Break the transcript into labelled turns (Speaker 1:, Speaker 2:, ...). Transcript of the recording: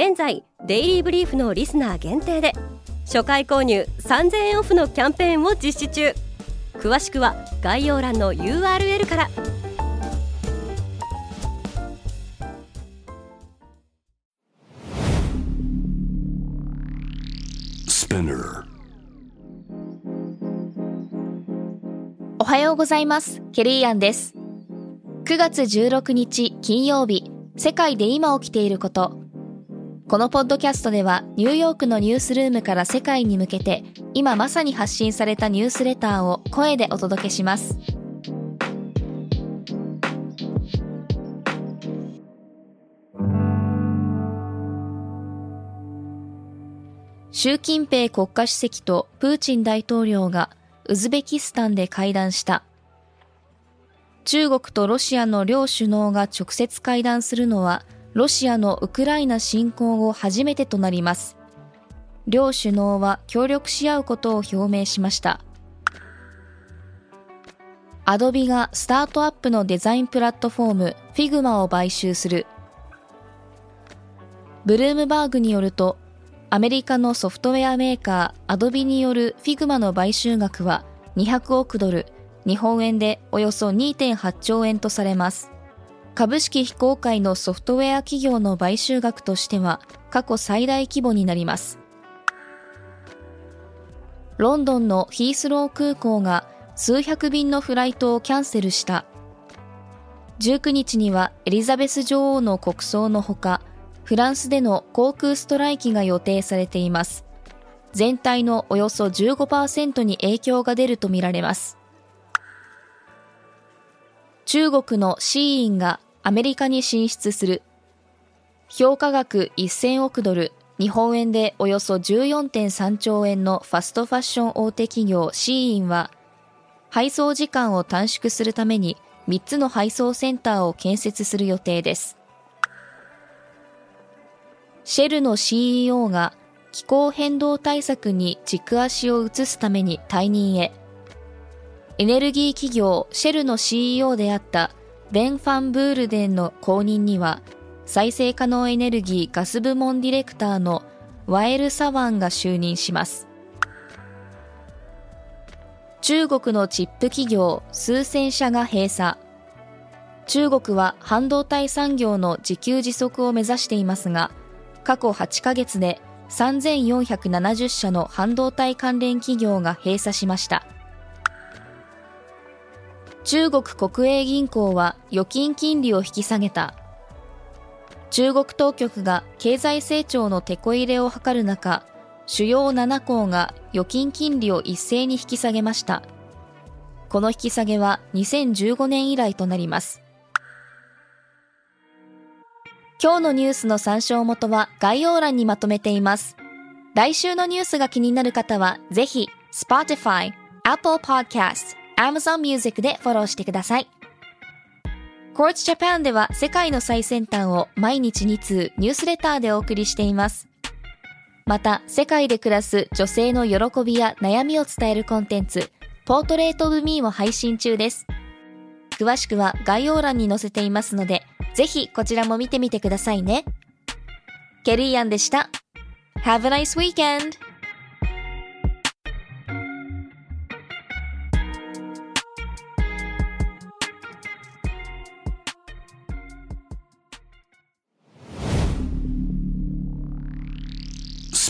Speaker 1: 現在デイリーブリーフのリスナー限定で初回購入3000円オフのキャンペーンを実施中。詳しくは概要欄の URL から。
Speaker 2: おはようございます。ケリーアンです。9月16日金曜日世界で今起きていることこのポッドキャストではニューヨークのニュースルームから世界に向けて今まさに発信されたニュースレターを声でお届けします。習近平国家主席とプーチン大統領がウズベキスタンで会談した。中国とロシアの両首脳が直接会談するのはロシアのウクライナ侵攻後初めてとなります。両首脳は協力し合うことを表明しました。アドビがスタートアップのデザインプラットフォーム Figma を買収する。ブルームバーグによると、アメリカのソフトウェアメーカーアドビによる Figma の買収額は200億ドル、日本円でおよそ2.8兆円とされます。株式非公開のソフトウェア企業の買収額としては過去最大規模になります。ロンドンのヒースロー空港が数百便のフライトをキャンセルした。19日にはエリザベス女王の国葬のほか、フランスでの航空ストライキが予定されています。全体のおよそ15%に影響が出るとみられます。中国のシーインがアメリカに進出する。評価額1000億ドル、日本円でおよそ14.3兆円のファストファッション大手企業シーインは、配送時間を短縮するために3つの配送センターを建設する予定です。シェルの CEO が気候変動対策に軸足を移すために退任へ。エネルギー企業シェルの CEO であったベン・ファン・ブールデンの後任には、再生可能エネルギーガス部門ディレクターのワエル・サワンが就任します。中国のチップ企業数千社が閉鎖。中国は半導体産業の自給自足を目指していますが、過去8ヶ月で3470社の半導体関連企業が閉鎖しました。中国国営銀行は預金金利を引き下げた。中国当局が経済成長のテこ入れを図る中、主要7行が預金金利を一斉に引き下げました。この引き下げは2015年以来となります。今日のニュースの参照元は概要欄にまとめています。来週のニュースが気になる方は、ぜひ、Spotify、Apple Podcast、Amazon Music でフォローしてください。Quartz Japan では世界の最先端を毎日2通ニュースレターでお送りしています。また、世界で暮らす女性の喜びや悩みを伝えるコンテンツ、ポートレートオブミーも配信中です。詳しくは概要欄に載せていますので、ぜひこちらも見てみてくださいね。ケリーアンでした。Have a nice weekend!